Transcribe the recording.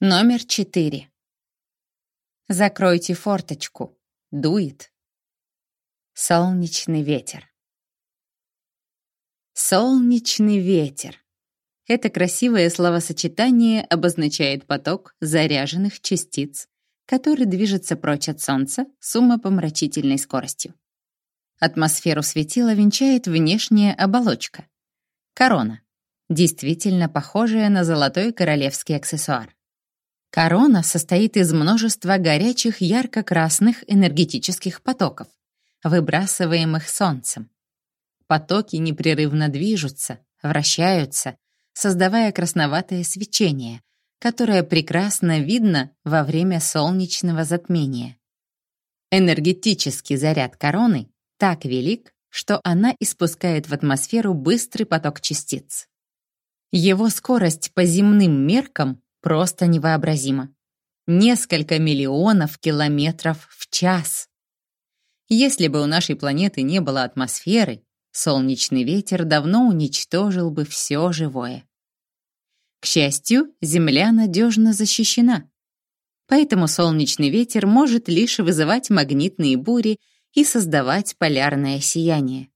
Номер четыре. Закройте форточку. Дует. Солнечный ветер. Солнечный ветер. Это красивое словосочетание обозначает поток заряженных частиц, который движется прочь от Солнца с умопомрачительной скоростью. Атмосферу светила венчает внешняя оболочка — корона, действительно похожая на золотой королевский аксессуар. Корона состоит из множества горячих ярко-красных энергетических потоков, выбрасываемых Солнцем. Потоки непрерывно движутся, вращаются, создавая красноватое свечение, которое прекрасно видно во время солнечного затмения. Энергетический заряд короны так велик, что она испускает в атмосферу быстрый поток частиц. Его скорость по земным меркам просто невообразима. Несколько миллионов километров в час. Если бы у нашей планеты не было атмосферы, солнечный ветер давно уничтожил бы все живое. К счастью, Земля надежно защищена. Поэтому солнечный ветер может лишь вызывать магнитные бури и создавать полярное сияние.